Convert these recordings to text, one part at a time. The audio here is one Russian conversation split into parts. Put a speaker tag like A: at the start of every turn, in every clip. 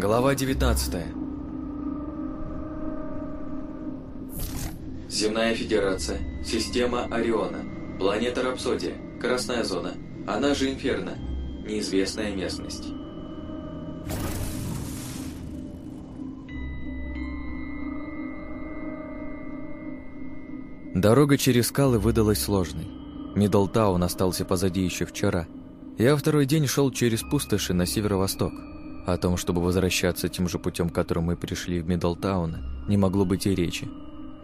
A: Глава 19
B: Земная Федерация, система Ориона, планета Рапсодия, Красная Зона, она же Инферно, неизвестная местность.
A: Дорога через скалы выдалась сложной. Миддлтаун остался позади еще вчера. Я второй день шел через пустоши на северо-восток. О том, чтобы возвращаться тем же путем, которым мы пришли в Миддлтаун, не могло быть и речи.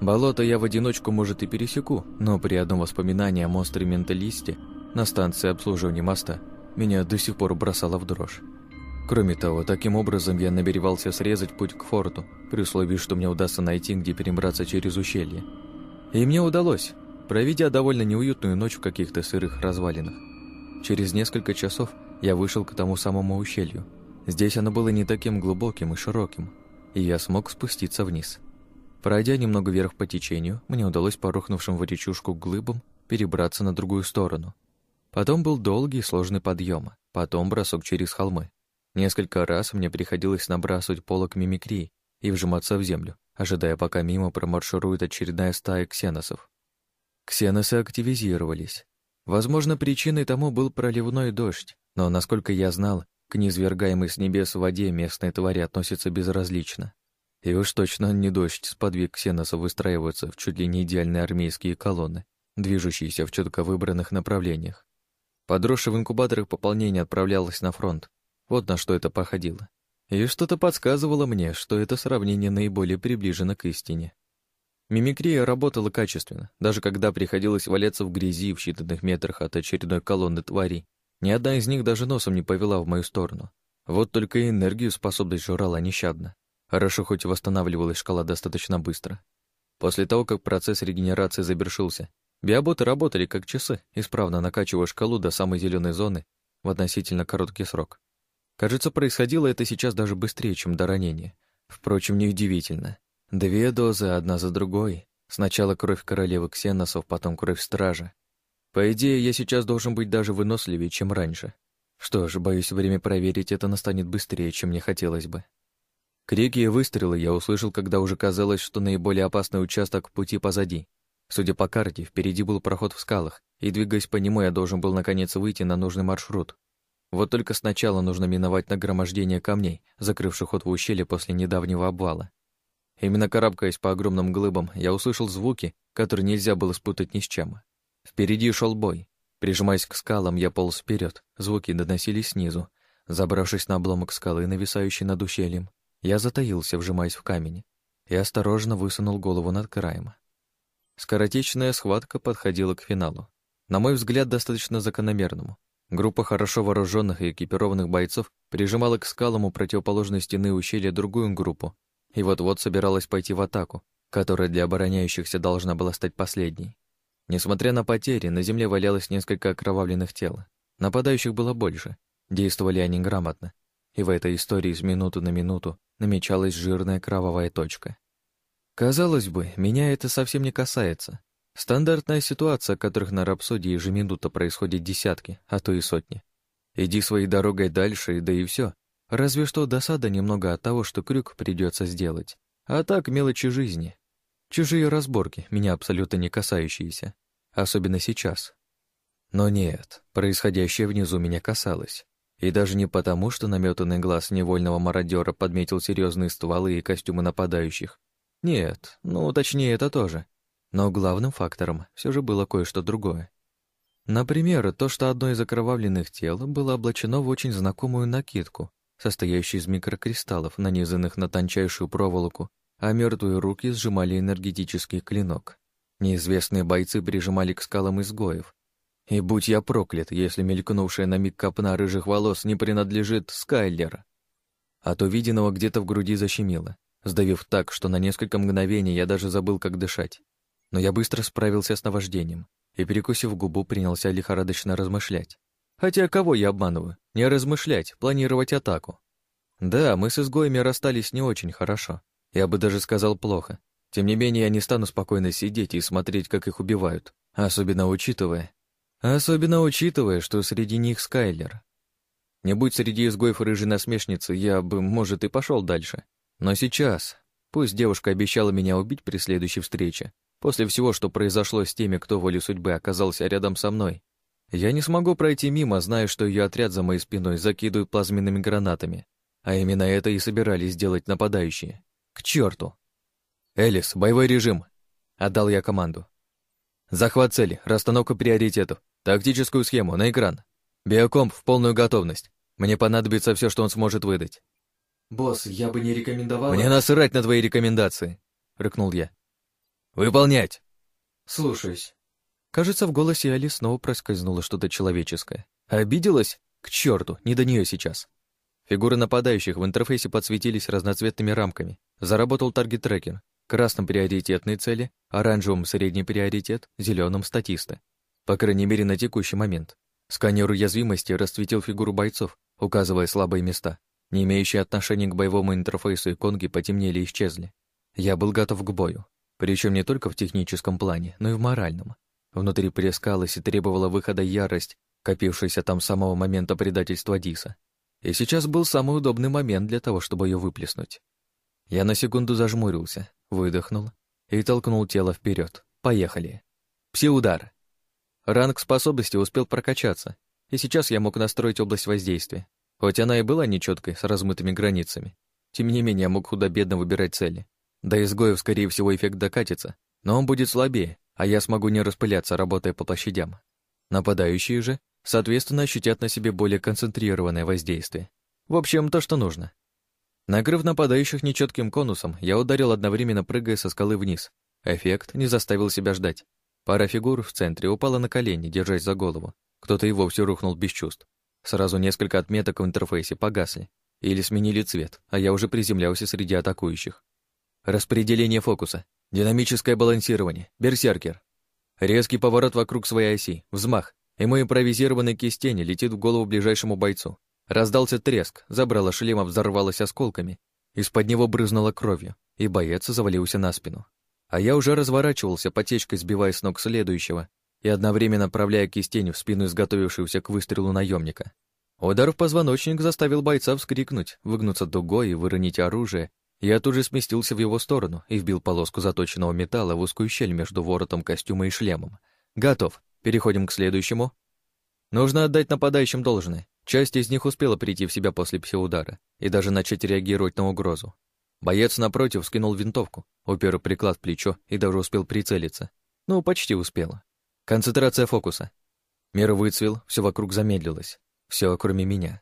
A: Болото я в одиночку, может, и пересеку, но при одном воспоминании о монстре-менталисте на станции обслуживания моста меня до сих пор бросало в дрожь. Кроме того, таким образом я намеревался срезать путь к форту, при условии, что мне удастся найти, где перебраться через ущелье. И мне удалось, проведя довольно неуютную ночь в каких-то сырых развалинах. Через несколько часов я вышел к тому самому ущелью. Здесь оно было не таким глубоким и широким, и я смог спуститься вниз. Пройдя немного вверх по течению, мне удалось по рухнувшим в речушку глыбам перебраться на другую сторону. Потом был долгий и сложный подъем, потом бросок через холмы. Несколько раз мне приходилось набрасывать полок мимикрии и вжиматься в землю, ожидая, пока мимо промарширует очередная стая ксеносов. Ксеносы активизировались. Возможно, причиной тому был проливной дождь, но, насколько я знал, к низвергаемой с небес воде местные твари относятся безразлично. И уж точно не дождь сподвиг ксеносов выстраиваться в чуть ли не идеальные армейские колонны, движущиеся в четко выбранных направлениях. Подросшее в инкубаторах пополнение отправлялось на фронт. Вот на что это походило. И что-то подсказывало мне, что это сравнение наиболее приближено к истине. Мимикрия работала качественно, даже когда приходилось валяться в грязи в считанных метрах от очередной колонны тварей. Ни одна из них даже носом не повела в мою сторону. Вот только и энергию способность жрала нещадно. Хорошо, хоть восстанавливалась шкала достаточно быстро. После того, как процесс регенерации завершился, биоботы работали как часы, исправно накачивая шкалу до самой зеленой зоны в относительно короткий срок. Кажется, происходило это сейчас даже быстрее, чем до ранения. Впрочем, неудивительно. Две дозы, одна за другой. Сначала кровь королевы Ксеносов, потом кровь стража. По идее, я сейчас должен быть даже выносливее, чем раньше. Что ж, боюсь, время проверить это настанет быстрее, чем мне хотелось бы. Крики и выстрелы я услышал, когда уже казалось, что наиболее опасный участок пути позади. Судя по карте, впереди был проход в скалах, и, двигаясь по нему, я должен был наконец выйти на нужный маршрут. Вот только сначала нужно миновать нагромождение камней, закрывших ход в ущелье после недавнего обвала. Именно карабкаясь по огромным глыбам, я услышал звуки, которые нельзя было спутать ни с чем. Впереди шел бой. Прижимаясь к скалам, я полз вперед. Звуки доносились снизу. Забравшись на обломок скалы, нависающий над ущельем, я затаился, вжимаясь в камень, и осторожно высунул голову над краем. Скоротечная схватка подходила к финалу. На мой взгляд, достаточно закономерному. Группа хорошо вооруженных и экипированных бойцов прижимала к скалам у противоположной стены ущелья другую группу и вот-вот собиралась пойти в атаку, которая для обороняющихся должна была стать последней. Несмотря на потери, на земле валялось несколько окровавленных тел. Нападающих было больше, действовали они грамотно, и в этой истории с минуты на минуту намечалась жирная кровавая точка. Казалось бы, меня это совсем не касается. Стандартная ситуация, которых на рапсодии ежеминуто происходит десятки, а то и сотни. Иди своей дорогой дальше, да и все. Разве что досада немного от того, что крюк придется сделать. А так мелочи жизни. Чужие разборки, меня абсолютно не касающиеся. Особенно сейчас. Но нет, происходящее внизу меня касалось. И даже не потому, что наметанный глаз невольного мародера подметил серьезные стволы и костюмы нападающих. Нет, ну, точнее, это тоже. Но главным фактором все же было кое-что другое. Например, то, что одно из окровавленных тел было облачено в очень знакомую накидку, состоящую из микрокристаллов, нанизанных на тончайшую проволоку, а мертвые руки сжимали энергетический клинок. Неизвестные бойцы прижимали к скалам изгоев. И будь я проклят, если мелькнувшая на миг копна рыжих волос не принадлежит Скайлер. От увиденного где-то в груди защемило, сдавив так, что на несколько мгновений я даже забыл, как дышать. Но я быстро справился с наваждением и, перекусив губу, принялся лихорадочно размышлять. Хотя кого я обманываю? Не размышлять, планировать атаку. Да, мы с изгоями расстались не очень хорошо. Я бы даже сказал плохо. Тем не менее, я не стану спокойно сидеть и смотреть, как их убивают. Особенно учитывая... Особенно учитывая, что среди них Скайлер. Не будь среди изгоев рыжей насмешницы, я бы, может, и пошел дальше. Но сейчас, пусть девушка обещала меня убить при следующей встрече, после всего, что произошло с теми, кто волей судьбы оказался рядом со мной, я не смогу пройти мимо, зная, что ее отряд за моей спиной закидывают плазменными гранатами. А именно это и собирались сделать нападающие. К черту! «Элис, боевой режим!» — отдал я команду. «Захват цели, расстановка приоритетов, тактическую схему, на экран. Биокомп в полную готовность. Мне понадобится все, что он сможет выдать».
B: «Босс, я бы не рекомендовал...»
A: «Мне насрать на твои рекомендации!» — рыкнул я. «Выполнять!»
B: «Слушаюсь».
A: Кажется, в голосе Али снова проскользнуло что-то человеческое. Обиделась? К черту, не до нее сейчас. Фигуры нападающих в интерфейсе подсветились разноцветными рамками. Заработал таргет-трекер. Красным приоритетные цели, оранжевым средний приоритет, зеленым статисты. По крайней мере, на текущий момент. Сканер уязвимости расцветил фигуру бойцов, указывая слабые места. Не имеющие отношения к боевому интерфейсу иконки потемнели и исчезли. Я был готов к бою. Причем не только в техническом плане, но и в моральном. Внутри плескалась и требовала выхода ярость, копившаяся там с самого момента предательства Диса. И сейчас был самый удобный момент для того, чтобы ее выплеснуть. Я на секунду зажмурился, выдохнул и толкнул тело вперед. Поехали. Пси-удар. Ранг способности успел прокачаться, и сейчас я мог настроить область воздействия. Хоть она и была нечеткой, с размытыми границами. Тем не менее, я мог худо-бедно выбирать цели. До изгоев, скорее всего, эффект докатится, но он будет слабее, а я смогу не распыляться, работая по площадям. Нападающие же, соответственно, ощутят на себе более концентрированное воздействие. В общем, то, что нужно. Накрыв нападающих нечетким конусом, я ударил одновременно, прыгая со скалы вниз. Эффект не заставил себя ждать. Пара фигур в центре упала на колени, держась за голову. Кто-то и вовсе рухнул без чувств. Сразу несколько отметок в интерфейсе погасли или сменили цвет, а я уже приземлялся среди атакующих. Распределение фокуса, динамическое балансирование, берсеркер. Резкий поворот вокруг своей оси, взмах, и мой импровизированный кистень летит в голову ближайшему бойцу. Раздался треск, забрало шлема взорвалось осколками, из-под него брызнуло кровью, и боец завалился на спину. А я уже разворачивался, потечкой сбивая с ног следующего и одновременно направляя кистень в спину изготовившегося к выстрелу наемника. Удар в позвоночник заставил бойца вскрикнуть, выгнуться дугой и выронить оружие. Я тут же сместился в его сторону и вбил полоску заточенного металла в узкую щель между воротом костюма и шлемом. Готов. Переходим к следующему. Нужно отдать нападающим должное. Часть из них успела прийти в себя после псиудара и даже начать реагировать на угрозу. Боец напротив скинул винтовку, упер приклад в плечо и даже успел прицелиться. Ну, почти успел. Концентрация фокуса. Мир выцвел, все вокруг замедлилось. Все, кроме меня.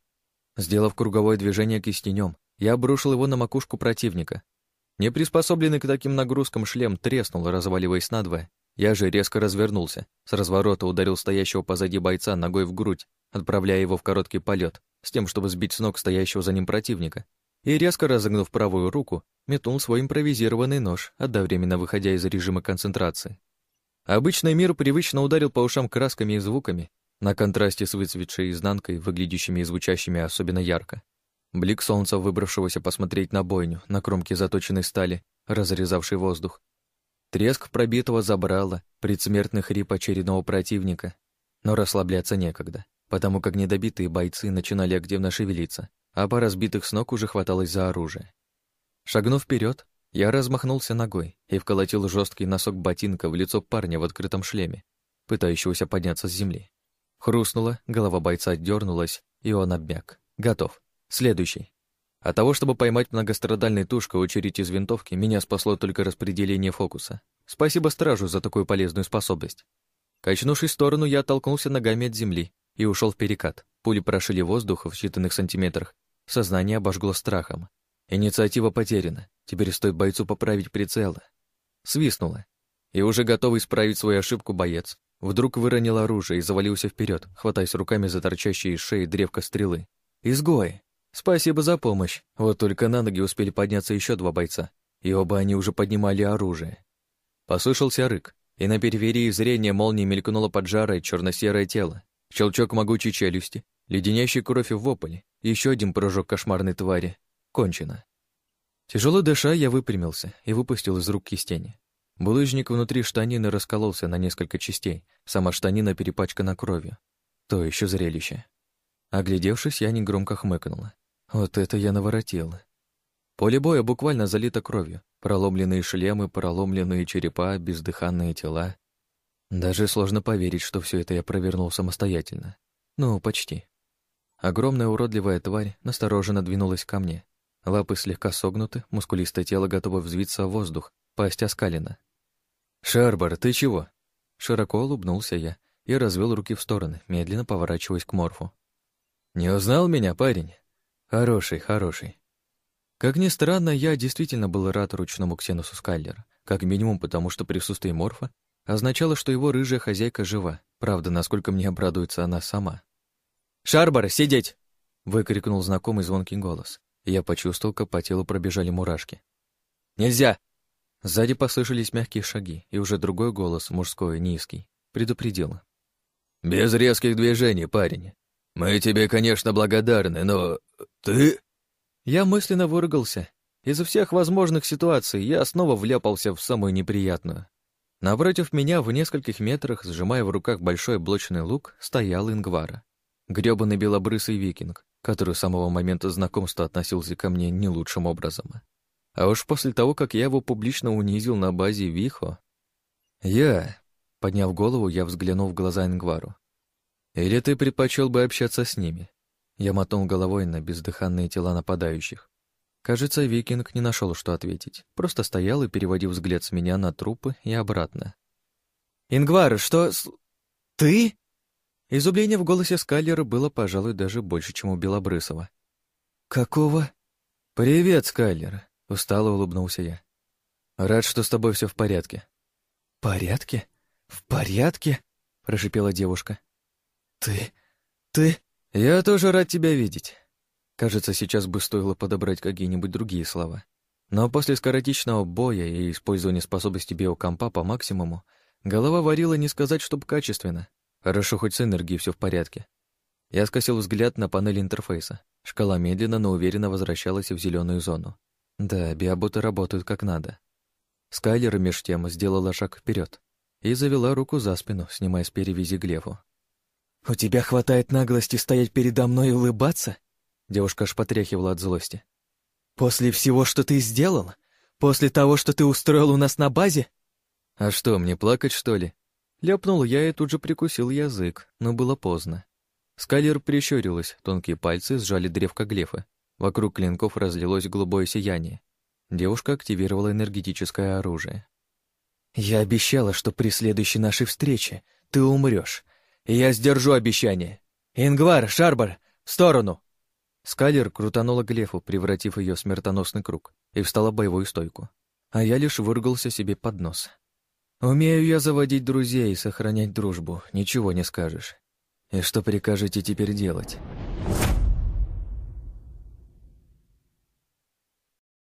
A: Сделав круговое движение кистенем, я обрушил его на макушку противника. Неприспособленный к таким нагрузкам шлем треснул, разваливаясь надвое, я же резко развернулся, с разворота ударил стоящего позади бойца ногой в грудь, отправляя его в короткий полет, с тем, чтобы сбить с ног стоящего за ним противника, и, резко разогнув правую руку, метнул свой импровизированный нож, одновременно выходя из режима концентрации. Обычный мир привычно ударил по ушам красками и звуками, на контрасте с выцветшей изнанкой, выглядящими и звучащими особенно ярко. Блик солнца, выбравшегося посмотреть на бойню, на кромке заточенной стали, разрезавшей воздух, Треск пробитого забрала, предсмертный хрип очередного противника. Но расслабляться некогда, потому как недобитые бойцы начинали активно шевелиться, а пара сбитых с ног уже хваталась за оружие. Шагнув вперед, я размахнулся ногой и вколотил жесткий носок ботинка в лицо парня в открытом шлеме, пытающегося подняться с земли. Хрустнуло, голова бойца дернулась, и он обмяк. Готов. Следующий. От того, чтобы поймать многострадальной тушкой очередь из винтовки, меня спасло только распределение фокуса. Спасибо стражу за такую полезную способность. Качнувшись в сторону, я оттолкнулся ногами от земли и ушел в перекат. Пули прошили воздух в считанных сантиметрах. Сознание обожгло страхом. Инициатива потеряна. Теперь стоит бойцу поправить прицелы. Свистнуло. И уже готовый исправить свою ошибку боец вдруг выронил оружие и завалился вперед, хватаясь руками за торчащие из шеи древко стрелы. «Изгой!» «Спасибо за помощь. Вот только на ноги успели подняться еще два бойца, и оба они уже поднимали оружие». Послышался рык, и на периферии зрения молнией мелькнуло поджарое черно-серое тело, щелчок могучей челюсти, леденящий кровь в вопле, еще один прыжок кошмарной твари. Кончено. Тяжело дыша, я выпрямился и выпустил из рук кистени. Булыжник внутри штанины раскололся на несколько частей, сама штанина перепачкана кровью. То еще зрелище. Оглядевшись, я негромко хмыкнула. Вот это я наворотила. Поле боя буквально залито кровью. Проломленные шлемы, проломленные черепа, бездыханные тела. Даже сложно поверить, что все это я провернул самостоятельно. Ну, почти. Огромная уродливая тварь настороженно двинулась ко мне. Лапы слегка согнуты, мускулистое тело готово взвиться в воздух, пасть оскалена. «Шарбар, ты чего?» Широко улыбнулся я и развел руки в стороны, медленно поворачиваясь к Морфу. «Не узнал меня, парень? Хороший, хороший». Как ни странно, я действительно был рад ручному Ксенусу Скайлера, как минимум потому, что присутствие Морфа означало, что его рыжая хозяйка жива, правда, насколько мне обрадуется она сама. «Шарбар, сидеть!» — выкрикнул знакомый звонкий голос. Я почувствовал, как по телу пробежали мурашки. «Нельзя!» Сзади послышались мягкие шаги, и уже другой голос, мужской, низкий, предупредил. «Без резких движений, парень. Мы тебе, конечно, благодарны, но ты...» Я мысленно выругался. Из-за всех возможных ситуаций я снова вляпался в самую неприятную. Напротив меня, в нескольких метрах, сжимая в руках большой блочный лук, стоял Ингвара грёбаный белобрысый викинг, который с самого момента знакомства относился ко мне не лучшим образом. А уж после того, как я его публично унизил на базе Вихо... Я... Подняв голову, я взглянул в глаза Ингвару. «Или ты предпочел бы общаться с ними?» Я мотнул головой на бездыханные тела нападающих. Кажется, викинг не нашел, что ответить. Просто стоял и переводил взгляд с меня на трупы и обратно. «Ингвар, что... ты?» Изумление в голосе Скайлера было, пожалуй, даже больше, чем у Белобрысова. «Какого?» «Привет, Скайлер», — устало улыбнулся я. «Рад, что с тобой все в порядке». «Порядке? В порядке?» — прошипела девушка. «Ты... ты...» «Я тоже рад тебя видеть». Кажется, сейчас бы стоило подобрать какие-нибудь другие слова. Но после скоротечного боя и использования способности биокомпа по максимуму, голова варила не сказать, чтоб качественно. Хорошо, хоть с энергией все в порядке. Я скосил взгляд на панель интерфейса. Шкала медленно, но уверенно возвращалась в зеленую зону. Да, биоботы работают как надо. Скайлер меж тем сделала шаг вперед и завела руку за спину, снимая с перевязи глефу. «У тебя хватает наглости стоять передо мной и улыбаться?» Девушка аж потряхивала от злости. «После всего, что ты сделал? После того, что ты устроил у нас на базе?» «А что, мне плакать, что ли?» Ляпнул я и тут же прикусил язык, но было поздно. Скайлер прищурилась, тонкие пальцы сжали древко глефа. Вокруг клинков разлилось голубое сияние. Девушка активировала энергетическое оружие. «Я обещала, что при следующей нашей встрече ты умрешь. И я сдержу обещание. Ингвар, Шарбар, в сторону!» Скайлер крутанула глефу, превратив ее в смертоносный круг, и встала в боевую стойку. А я лишь выругался себе под нос. Умею я заводить друзей и сохранять дружбу, ничего не скажешь. И что прикажете теперь делать?